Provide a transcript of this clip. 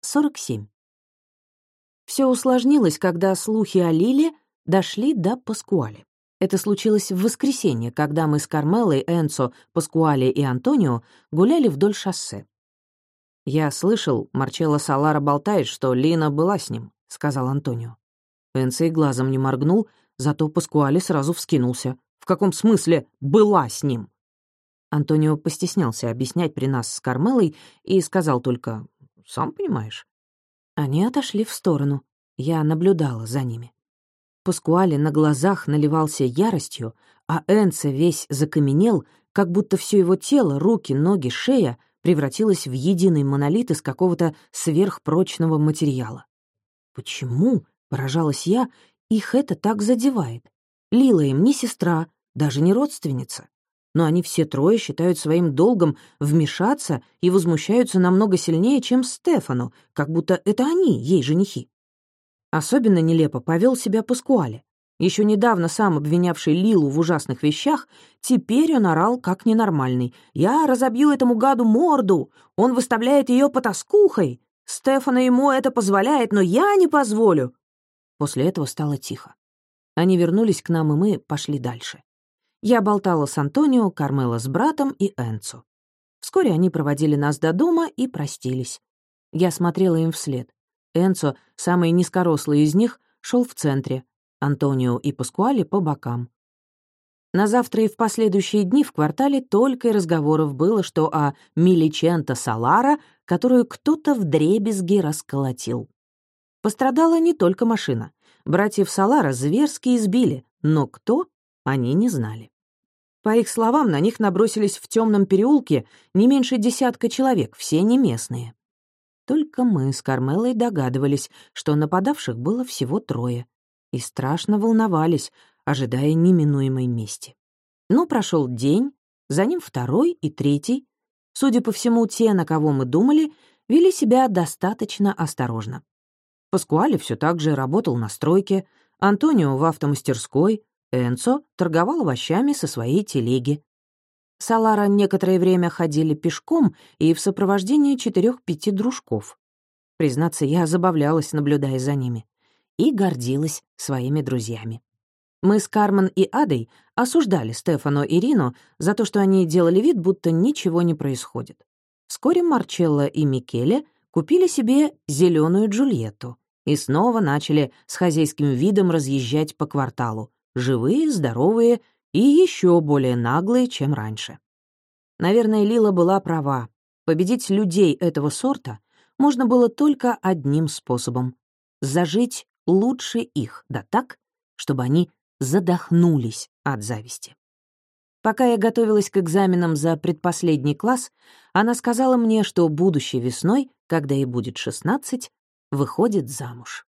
47. Все усложнилось, когда слухи о Лиле дошли до Паскуали. Это случилось в воскресенье, когда мы с Кармелой, Энцо, Паскуали и Антонио гуляли вдоль шоссе. «Я слышал, Марчелло Салара болтает, что Лина была с ним», — сказал Антонио. Энцо и глазом не моргнул, зато Паскуали сразу вскинулся. «В каком смысле «была с ним»?» Антонио постеснялся объяснять при нас с Кармелой и сказал только «сам понимаешь». Они отошли в сторону. Я наблюдала за ними. Паскуале на глазах наливался яростью, а Энце весь закаменел, как будто все его тело, руки, ноги, шея превратилось в единый монолит из какого-то сверхпрочного материала. Почему, поражалась я, их это так задевает? Лила им не сестра, даже не родственница. Но они все трое считают своим долгом вмешаться и возмущаются намного сильнее, чем Стефану, как будто это они, ей женихи. Особенно нелепо повел себя Паскуале. Еще недавно сам обвинявший Лилу в ужасных вещах, теперь он орал как ненормальный. «Я разобью этому гаду морду! Он выставляет ее потаскухой! Стефана ему это позволяет, но я не позволю!» После этого стало тихо. Они вернулись к нам, и мы пошли дальше. Я болтала с Антонио, Кармела с братом и Энцо. Вскоре они проводили нас до дома и простились. Я смотрела им вслед. Энцо, самый низкорослый из них, шел в центре, Антонио и Паскуали по бокам. На завтра и в последующие дни в квартале только и разговоров было, что о Миличенто Салара, которую кто-то вдребезги расколотил. Пострадала не только машина. Братьев Салара зверски избили, но кто, они не знали. По их словам, на них набросились в темном переулке не меньше десятка человек, все не местные. Только мы с Кармелой догадывались, что нападавших было всего трое, и страшно волновались, ожидая неминуемой мести. Но прошел день, за ним второй и третий. Судя по всему, те, на кого мы думали, вели себя достаточно осторожно. Паскуале все так же работал на стройке, Антонио в автомастерской, Энцо торговал овощами со своей телеги. Салара некоторое время ходили пешком и в сопровождении четырех-пяти дружков. Признаться, я забавлялась, наблюдая за ними, и гордилась своими друзьями. Мы с Кармен и Адой осуждали Стефано и Рино за то, что они делали вид, будто ничего не происходит. Вскоре Марчелло и Микеле купили себе зеленую Джульетту и снова начали с хозяйским видом разъезжать по кварталу, живые, здоровые и еще более наглые, чем раньше. Наверное, Лила была права. Победить людей этого сорта можно было только одним способом — зажить лучше их, да так, чтобы они задохнулись от зависти. Пока я готовилась к экзаменам за предпоследний класс, она сказала мне, что будущей весной, когда ей будет 16, выходит замуж.